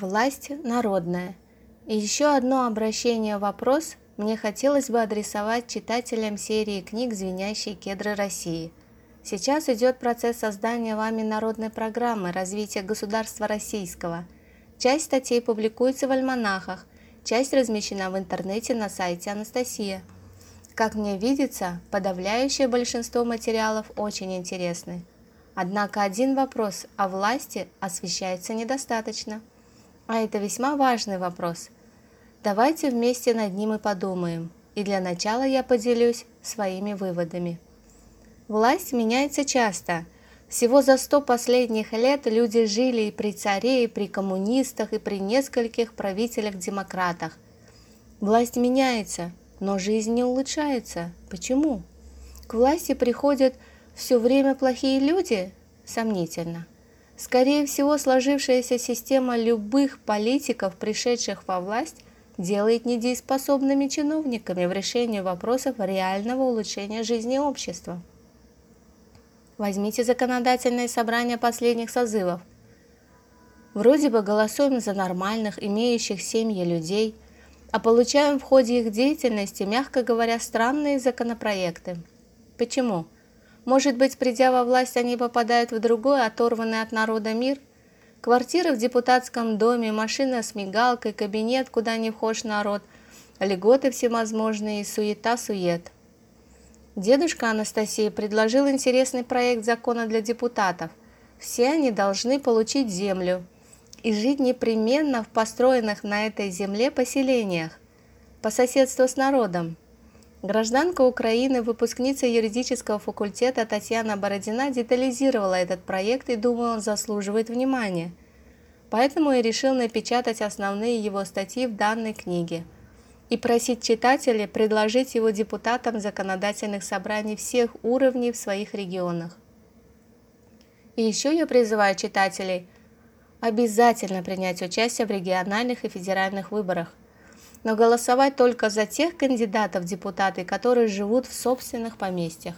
Власть народная. И еще одно обращение-вопрос мне хотелось бы адресовать читателям серии книг «Звенящие кедры России». Сейчас идет процесс создания вами народной программы развития государства российского. Часть статей публикуется в альманахах, часть размещена в интернете на сайте Анастасия. Как мне видится, подавляющее большинство материалов очень интересны. Однако один вопрос о власти освещается недостаточно – а это весьма важный вопрос. Давайте вместе над ним и подумаем. И для начала я поделюсь своими выводами. Власть меняется часто. Всего за сто последних лет люди жили и при царе, и при коммунистах, и при нескольких правителях-демократах. Власть меняется, но жизнь не улучшается. Почему? К власти приходят все время плохие люди? Сомнительно. Скорее всего, сложившаяся система любых политиков, пришедших во власть, делает недееспособными чиновниками в решении вопросов реального улучшения жизни общества. Возьмите законодательное собрание последних созывов. Вроде бы голосуем за нормальных, имеющих семьи людей, а получаем в ходе их деятельности, мягко говоря, странные законопроекты. Почему? Может быть, придя во власть, они попадают в другой, оторванный от народа мир? Квартира в депутатском доме, машина с мигалкой, кабинет, куда не вхож народ, льготы всевозможные, суета-сует. Дедушка Анастасия предложил интересный проект закона для депутатов. Все они должны получить землю и жить непременно в построенных на этой земле поселениях по соседству с народом. Гражданка Украины, выпускница юридического факультета Татьяна Бородина детализировала этот проект и думаю, он заслуживает внимания. Поэтому я решил напечатать основные его статьи в данной книге и просить читателей предложить его депутатам законодательных собраний всех уровней в своих регионах. И еще я призываю читателей обязательно принять участие в региональных и федеральных выборах но голосовать только за тех кандидатов депутаты, которые живут в собственных поместьях.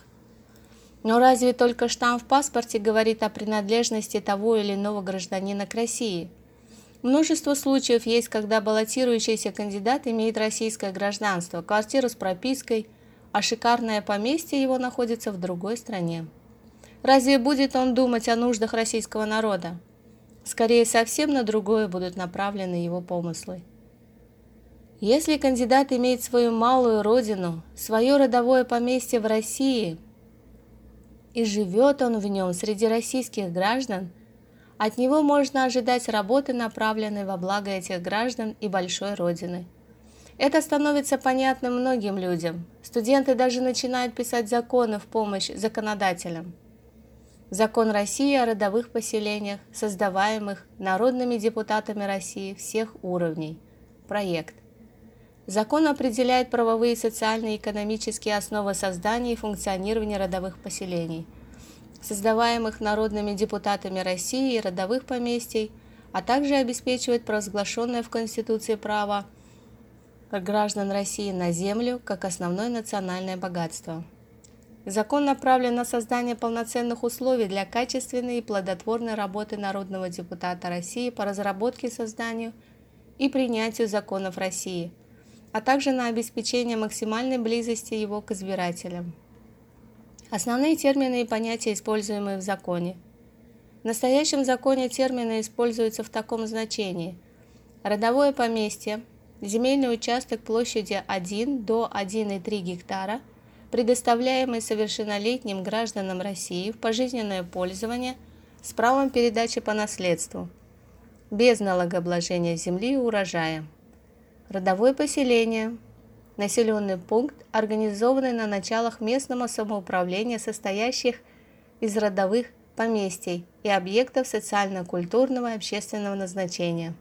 Но разве только штамп в паспорте говорит о принадлежности того или иного гражданина к России? Множество случаев есть, когда баллотирующийся кандидат имеет российское гражданство, квартиру с пропиской, а шикарное поместье его находится в другой стране. Разве будет он думать о нуждах российского народа? Скорее, совсем на другое будут направлены его помыслы. Если кандидат имеет свою малую родину, свое родовое поместье в России, и живет он в нем среди российских граждан, от него можно ожидать работы, направленной во благо этих граждан и большой родины. Это становится понятным многим людям. Студенты даже начинают писать законы в помощь законодателям. Закон России о родовых поселениях, создаваемых народными депутатами России всех уровней. Проект. Закон определяет правовые, социальные и экономические основы создания и функционирования родовых поселений, создаваемых народными депутатами России и родовых поместий, а также обеспечивает провозглашенное в Конституции право граждан России на землю как основное национальное богатство. Закон направлен на создание полноценных условий для качественной и плодотворной работы народного депутата России по разработке, созданию и принятию законов России – а также на обеспечение максимальной близости его к избирателям. Основные термины и понятия, используемые в законе. В настоящем законе термины используются в таком значении. Родовое поместье, земельный участок площадью 1 до 1,3 гектара, предоставляемый совершеннолетним гражданам России в пожизненное пользование с правом передачи по наследству, без налогообложения земли и урожая. Родовое поселение. Населенный пункт, организованный на началах местного самоуправления, состоящих из родовых поместий и объектов социально-культурного и общественного назначения.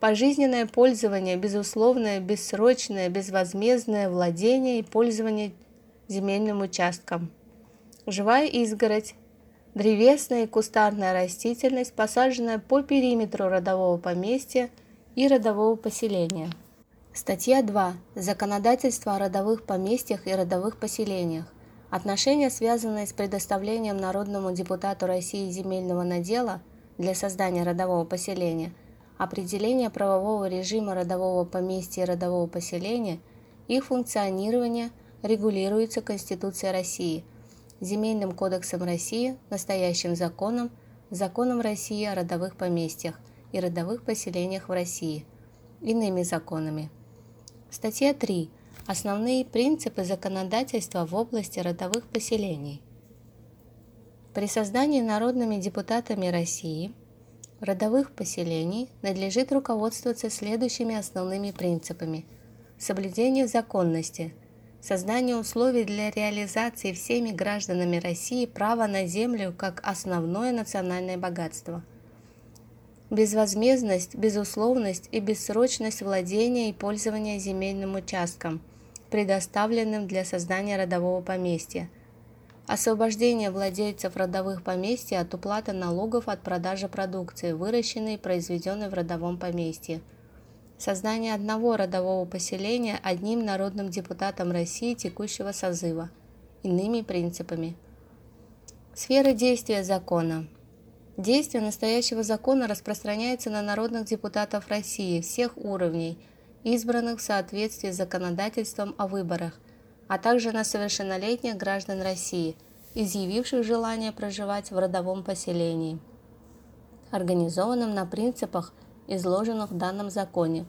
Пожизненное пользование, безусловное, бессрочное, безвозмездное владение и пользование земельным участком. Живая изгородь, древесная и кустарная растительность, посаженная по периметру родового поместья – и родового поселения. Статья 2. Законодательство о родовых поместьях и родовых поселениях. Отношения, связанные с предоставлением народному депутату России земельного надела для создания родового поселения, определение правового режима родового поместья и родового поселения, их функционирование регулируется Конституцией России, Земельным кодексом России, настоящим законом, законом России о родовых поместьях и родовых поселениях в России, иными законами. Статья 3. Основные принципы законодательства в области родовых поселений. При создании народными депутатами России – родовых поселений надлежит руководствоваться следующими основными принципами. Соблюдение законности, создание условий для реализации всеми гражданами России права на землю как основное национальное богатство. Безвозмездность, безусловность и бессрочность владения и пользования земельным участком, предоставленным для создания родового поместья – Освобождение владельцев родовых поместьй от уплаты налогов от продажи продукции, выращенной и произведенной в родовом поместье. Создание одного родового поселения одним народным депутатом России текущего созыва. Иными принципами. Сфера действия закона. Действие настоящего закона распространяется на народных депутатов России всех уровней, избранных в соответствии с законодательством о выборах, а также на совершеннолетних граждан России, изъявивших желание проживать в родовом поселении, организованном на принципах, изложенных в данном законе.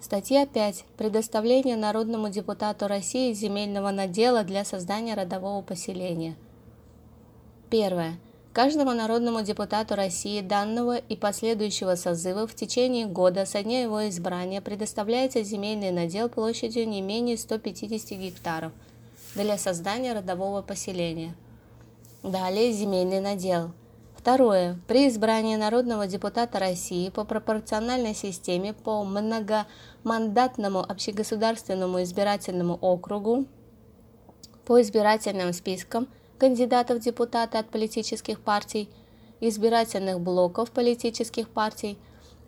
Статья 5. Предоставление народному депутату России земельного надела для создания родового поселения. Первое. Каждому народному депутату России данного и последующего созыва в течение года со дня его избрания предоставляется земельный надел площадью не менее 150 гектаров для создания родового поселения. Далее земельный надел. Второе. При избрании народного депутата России по пропорциональной системе по многомандатному общегосударственному избирательному округу по избирательным спискам – кандидатов депутаты от политических партий, избирательных блоков политических партий,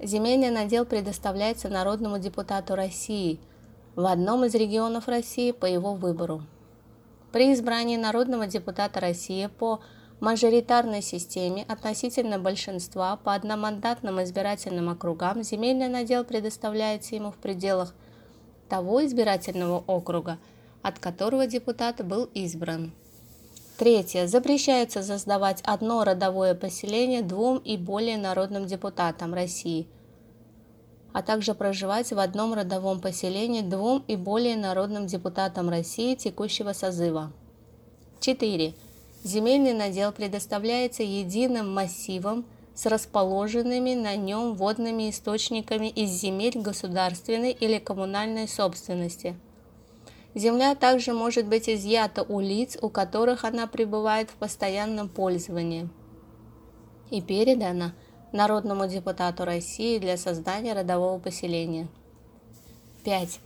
земельный надел предоставляется народному депутату России в одном из регионов России по его выбору. При избрании народного депутата России по мажоритарной системе относительно большинства по одномандатным избирательным округам земельный надел предоставляется ему в пределах того избирательного округа, от которого депутат был избран. Третье. Запрещается создавать одно родовое поселение двум и более народным депутатам России, а также проживать в одном родовом поселении двум и более народным депутатам России текущего созыва. 4. Земельный надел предоставляется единым массивом с расположенными на нем водными источниками из земель государственной или коммунальной собственности – Земля также может быть изъята у лиц, у которых она пребывает в постоянном пользовании и передана народному депутату России для создания родового поселения. 5.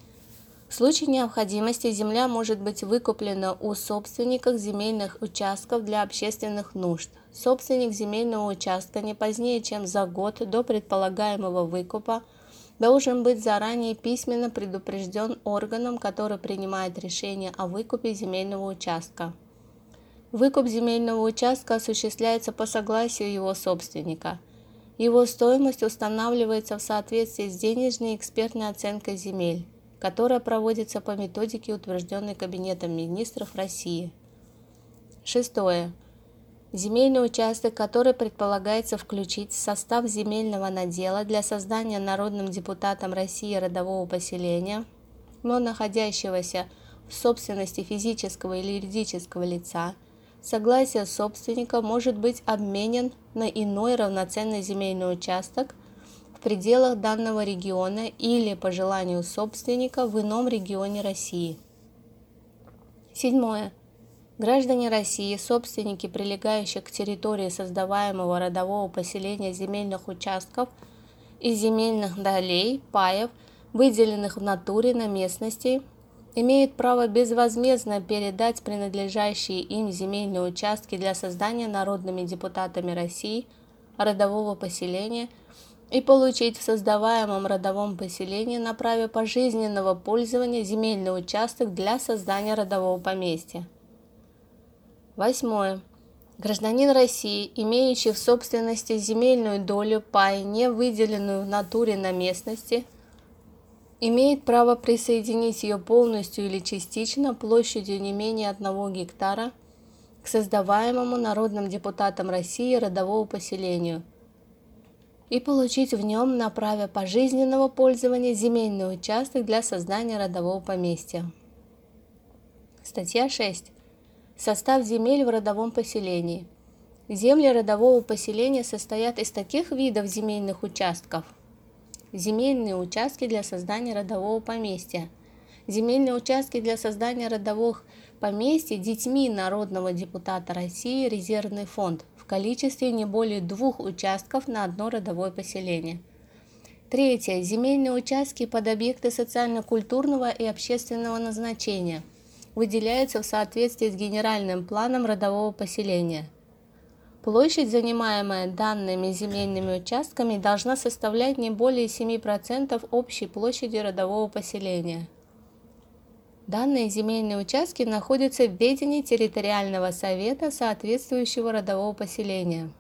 В случае необходимости земля может быть выкуплена у собственников земельных участков для общественных нужд. Собственник земельного участка не позднее, чем за год до предполагаемого выкупа – должен быть заранее письменно предупрежден органом, который принимает решение о выкупе земельного участка. Выкуп земельного участка осуществляется по согласию его собственника. Его стоимость устанавливается в соответствии с денежной экспертной оценкой земель, которая проводится по методике, утвержденной Кабинетом министров России. Шестое. Земельный участок, который предполагается включить в состав земельного надела для создания народным депутатом России родового поселения, но находящегося в собственности физического или юридического лица, согласие собственника может быть обменен на иной равноценный земельный участок в пределах данного региона или по желанию собственника в ином регионе России. Седьмое. Граждане России, собственники прилегающих к территории создаваемого родового поселения земельных участков и земельных долей, паев, выделенных в натуре на местности, имеют право безвозмездно передать принадлежащие им земельные участки для создания народными депутатами России родового поселения и получить в создаваемом родовом поселении на праве пожизненного пользования земельный участок для создания родового поместья. Восьмое. Гражданин России, имеющий в собственности земельную долю пай, не выделенную в натуре на местности, имеет право присоединить ее полностью или частично площадью не менее одного гектара к создаваемому народным депутатом России родовому поселению и получить в нем на праве пожизненного пользования земельный участок для создания родового поместья. Статья 6. Состав земель в родовом поселении. Земли родового поселения состоят из таких видов земельных участков. Земельные участки для создания родового поместья. Земельные участки для создания родовых поместьй детьми народного депутата России резервный фонд в количестве не более двух участков на одно родовое поселение. Третье. Земельные участки под объекты социально-культурного и общественного назначения – выделяются в соответствии с генеральным планом родового поселения. Площадь, занимаемая данными земельными участками, должна составлять не более 7% общей площади родового поселения. Данные земельные участки находятся в ведении территориального совета соответствующего родового поселения.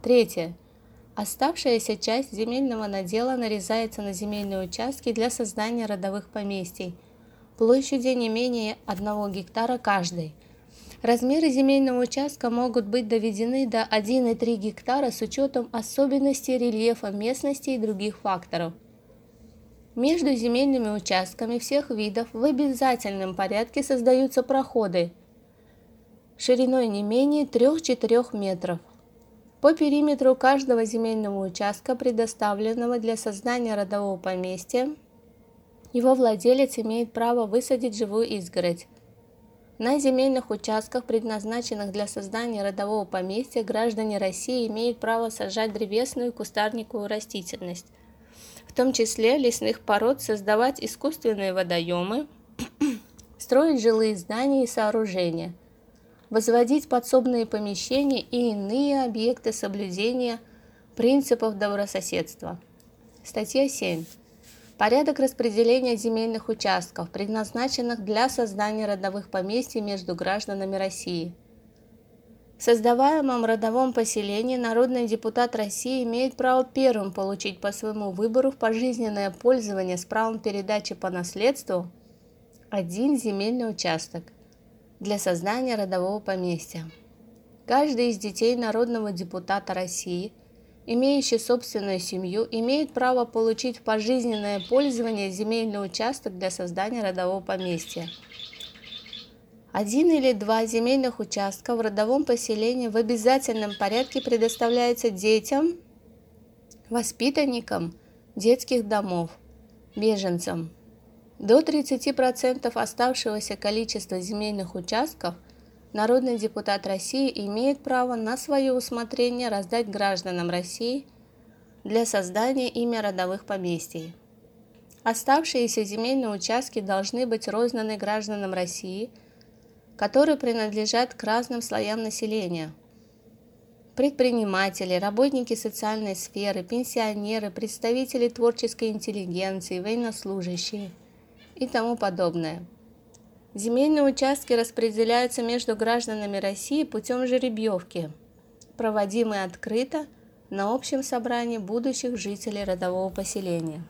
Третье. Оставшаяся часть земельного надела нарезается на земельные участки для создания родовых поместий – площадью не менее 1 гектара каждый. Размеры земельного участка могут быть доведены до 1,3 гектара с учетом особенностей рельефа местности и других факторов. Между земельными участками всех видов в обязательном порядке создаются проходы шириной не менее 3-4 метров. По периметру каждого земельного участка, предоставленного для создания родового поместья, его владелец имеет право высадить живую изгородь. На земельных участках, предназначенных для создания родового поместья, граждане России имеют право сажать древесную и кустарниковую растительность, в том числе лесных пород, создавать искусственные водоемы, строить жилые здания и сооружения, возводить подсобные помещения и иные объекты соблюдения принципов добрососедства. Статья 7. Порядок распределения земельных участков, предназначенных для создания родовых поместий между гражданами России. В создаваемом родовом поселении народный депутат России имеет право первым получить по своему выбору в пожизненное пользование с правом передачи по наследству один земельный участок для создания родового поместья. Каждый из детей народного депутата России – имеющий собственную семью, имеет право получить пожизненное пользование земельный участок для создания родового поместья. Один или два земельных участка в родовом поселении в обязательном порядке предоставляются детям, воспитанникам детских домов, беженцам. До 30% оставшегося количества земельных участков Народный депутат России имеет право на свое усмотрение раздать гражданам России для создания ими родовых поместий. Оставшиеся земельные участки должны быть розданы гражданам России, которые принадлежат к разным слоям населения. Предприниматели, работники социальной сферы, пенсионеры, представители творческой интеллигенции, военнослужащие и тому подобное – Земельные участки распределяются между гражданами России путем жеребьевки, проводимой открыто на общем собрании будущих жителей родового поселения.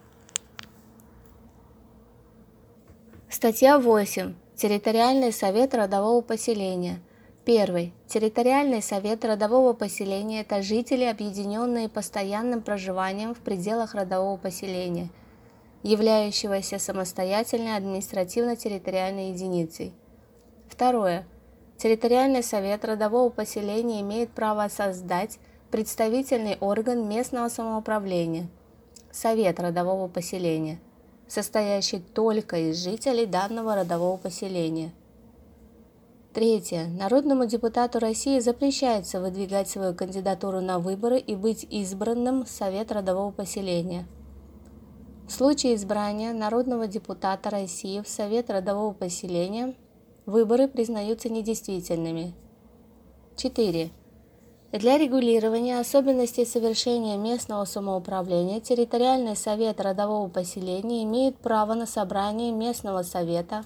Статья 8. Территориальный совет родового поселения. Первый. Территориальный совет родового поселения – это жители, объединенные постоянным проживанием в пределах родового поселения – являющегося самостоятельной административно-территориальной единицей. Второе. Территориальный совет родового поселения имеет право создать представительный орган местного самоуправления – Совет родового поселения, состоящий только из жителей данного родового поселения. Третье. Народному депутату России запрещается выдвигать свою кандидатуру на выборы и быть избранным в Совет родового поселения – в случае избрания народного депутата России в Совет родового поселения выборы признаются недействительными. 4. Для регулирования особенностей совершения местного самоуправления территориальный совет родового поселения имеет право на собрание местного совета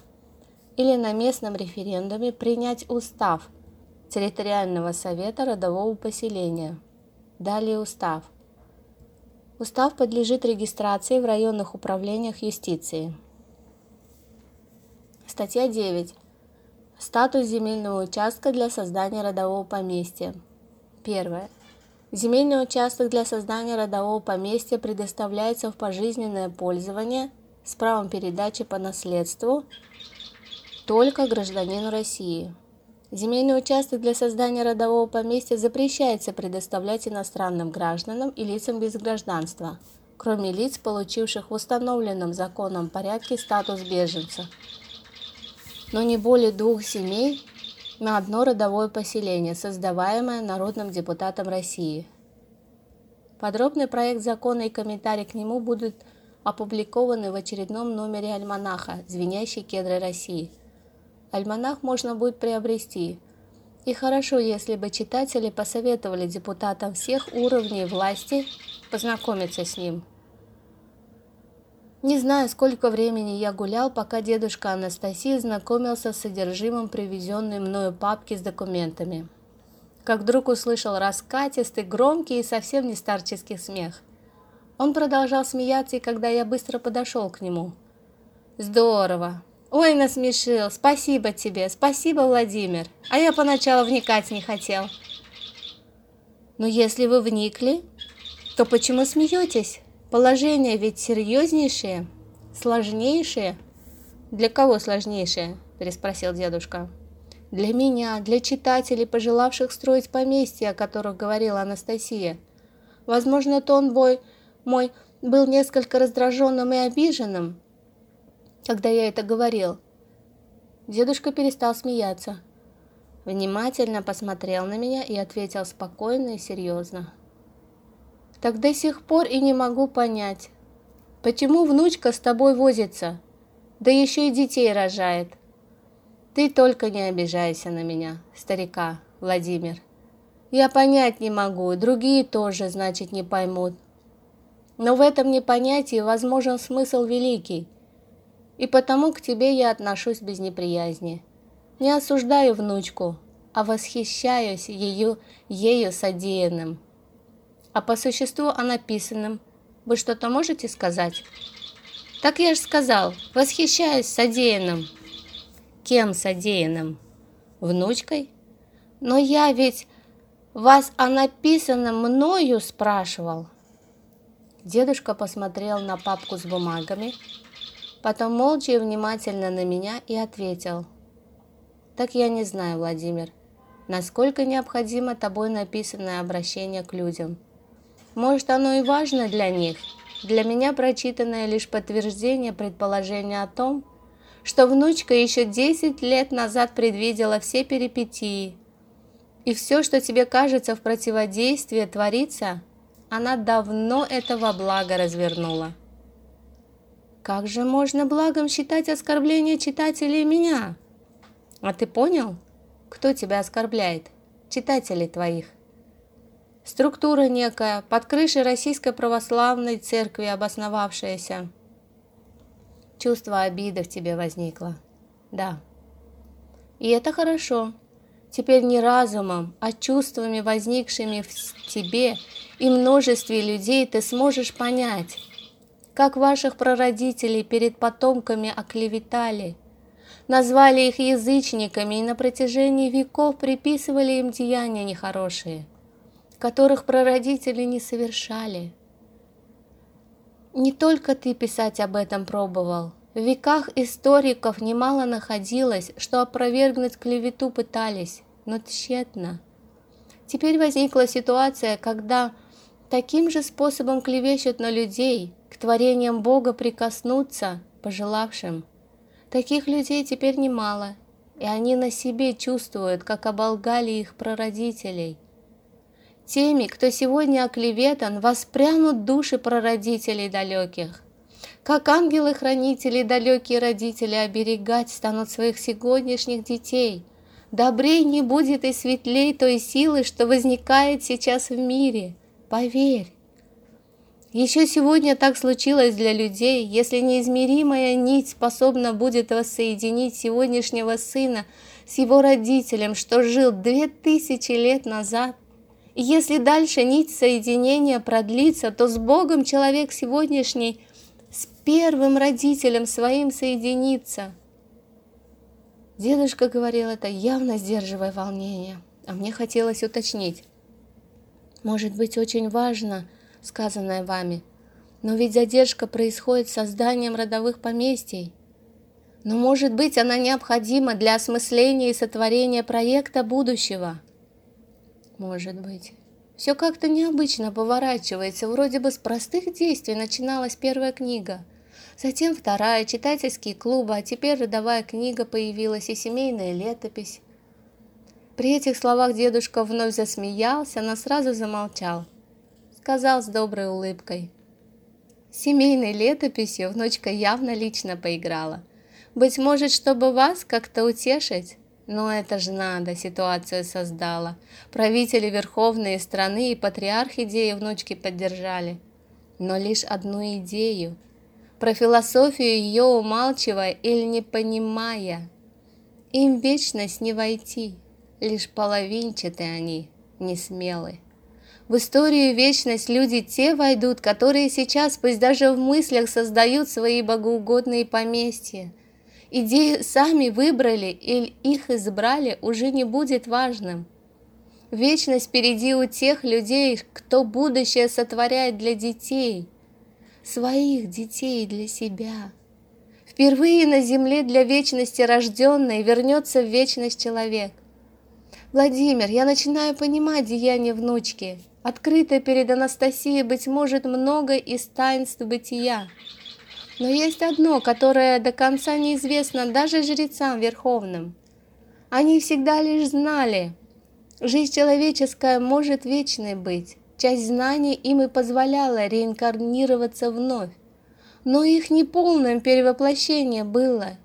или на местном референдуме принять устав территориального совета родового поселения. Далее устав. Устав подлежит регистрации в районных управлениях юстиции. Статья 9. Статус земельного участка для создания родового поместья. Первое. Земельный участок для создания родового поместья предоставляется в пожизненное пользование с правом передачи по наследству только гражданину России. Земельный участок для создания родового поместья запрещается предоставлять иностранным гражданам и лицам без гражданства, кроме лиц, получивших в установленном законом порядке статус беженца, но не более двух семей на одно родовое поселение, создаваемое народным депутатом России. Подробный проект закона и комментарий к нему будут опубликованы в очередном номере альманаха «Звенящие кедры России». Альманах можно будет приобрести. И хорошо, если бы читатели посоветовали депутатам всех уровней власти познакомиться с ним – не знаю, сколько времени я гулял, пока дедушка Анастасия знакомился с содержимым привезенной мною папки с документами. Как вдруг услышал раскатистый, громкий и совсем не старческий смех. Он продолжал смеяться, и когда я быстро подошел к нему. «Здорово! Ой, насмешил! Спасибо тебе! Спасибо, Владимир! А я поначалу вникать не хотел!» «Но если вы вникли, то почему смеетесь?» Положение ведь серьезнейшее, сложнейшее. Для кого сложнейшее? переспросил дедушка. Для меня, для читателей, пожелавших строить поместье, о которых говорила Анастасия. Возможно, тон бой мой был несколько раздраженным и обиженным, когда я это говорил. Дедушка перестал смеяться. Внимательно посмотрел на меня и ответил спокойно и серьезно. Так до сих пор и не могу понять, почему внучка с тобой возится, да еще и детей рожает. Ты только не обижайся на меня, старика, Владимир. Я понять не могу, другие тоже, значит, не поймут. Но в этом непонятии возможен смысл великий, и потому к тебе я отношусь без неприязни. Не осуждаю внучку, а восхищаюсь ее, ею содеянным. А по существу о написанном вы что-то можете сказать? Так я же сказал, восхищаюсь содеянным. Кем содеянным? Внучкой? Но я ведь вас о написанном мною спрашивал. Дедушка посмотрел на папку с бумагами, потом молча и внимательно на меня и ответил. Так я не знаю, Владимир, насколько необходимо тобой написанное обращение к людям – может, оно и важно для них. Для меня прочитанное лишь подтверждение предположения о том, что внучка еще 10 лет назад предвидела все перипетии. И все, что тебе кажется в противодействии творится, она давно этого блага развернула. Как же можно благом считать оскорбление читателей меня? А ты понял, кто тебя оскорбляет? Читателей твоих. Структура некая, под крышей Российской Православной Церкви обосновавшаяся. Чувство обиды в тебе возникло. Да. И это хорошо. Теперь не разумом, а чувствами, возникшими в тебе и множестве людей, ты сможешь понять, как ваших прародителей перед потомками оклеветали, назвали их язычниками и на протяжении веков приписывали им деяния нехорошие которых прародители не совершали. Не только ты писать об этом пробовал. В веках историков немало находилось, что опровергнуть клевету пытались, но тщетно. Теперь возникла ситуация, когда таким же способом клевещут на людей, к творениям Бога прикоснуться, пожелавшим. Таких людей теперь немало, и они на себе чувствуют, как оболгали их прародителей – Теми, кто сегодня оклеветан, воспрянут души прародителей далеких. Как ангелы-хранители далекие родители оберегать станут своих сегодняшних детей. Добрей не будет и светлей той силы, что возникает сейчас в мире. Поверь. Еще сегодня так случилось для людей, если неизмеримая нить способна будет воссоединить сегодняшнего сына с его родителем, что жил две тысячи лет назад. Если дальше нить соединения продлится, то с Богом человек сегодняшний с первым родителем своим соединится. Дедушка говорил это, явно сдерживая волнение, а мне хотелось уточнить. Может быть, очень важно сказанное вами, но ведь задержка происходит с созданием родовых поместий. Но, может быть, она необходима для осмысления и сотворения проекта будущего. Может быть. Все как-то необычно поворачивается, вроде бы с простых действий начиналась первая книга. Затем вторая, читательские клубы, а теперь родовая книга появилась и семейная летопись. При этих словах дедушка вновь засмеялся, но сразу замолчал. Сказал с доброй улыбкой. Семейной летописью внучка явно лично поиграла. Быть может, чтобы вас как-то утешить? Но это же надо, ситуацию создала. Правители верховные страны и патриарх идеи внучки поддержали. Но лишь одну идею. Про философию ее умалчивая или не понимая. Им вечность не войти, лишь половинчатые они, не смелы. В историю вечность люди те войдут, которые сейчас, пусть даже в мыслях, создают свои богоугодные поместья – идею сами выбрали или их избрали, уже не будет важным. Вечность впереди у тех людей, кто будущее сотворяет для детей, своих детей для себя. Впервые на земле для вечности рожденной вернется в вечность человек. Владимир, я начинаю понимать деяния внучки. Открыто перед Анастасией, быть может, много из таинств бытия. Но есть одно, которое до конца неизвестно даже жрецам верховным. Они всегда лишь знали, жизнь человеческая может вечной быть. Часть знаний им и позволяла реинкарнироваться вновь. Но их неполным перевоплощение было.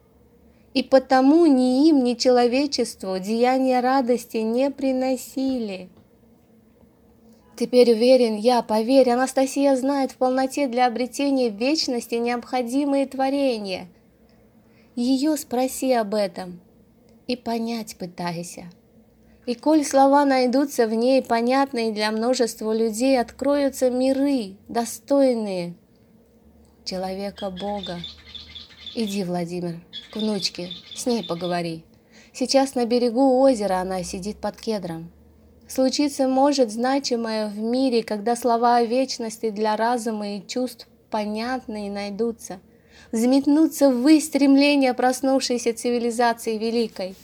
И потому ни им, ни человечеству деяния радости не приносили. Теперь уверен я, поверь, Анастасия знает в полноте для обретения вечности необходимые творения. Ее спроси об этом и понять пытайся. И коль слова найдутся в ней, понятные для множества людей, откроются миры, достойные человека Бога. Иди, Владимир, к внучке, с ней поговори. Сейчас на берегу озера она сидит под кедром. Случиться может значимое в мире, когда слова о вечности для разума и чувств понятны и найдутся. Взметнуться в стремления проснувшейся цивилизации великой.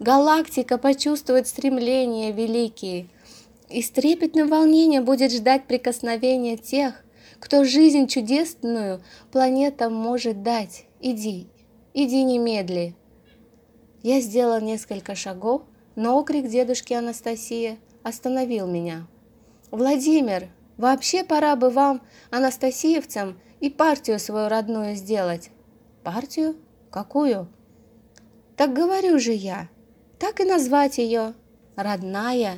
Галактика почувствует стремления великие, и с трепетным волнением будет ждать прикосновения тех, кто жизнь чудесную планетам может дать. Иди, иди немедли. Я сделал несколько шагов, но окрик дедушки Анастасии остановил меня. «Владимир, вообще пора бы вам, анастасиевцам, и партию свою родную сделать». «Партию? Какую?» «Так говорю же я, так и назвать ее. Родная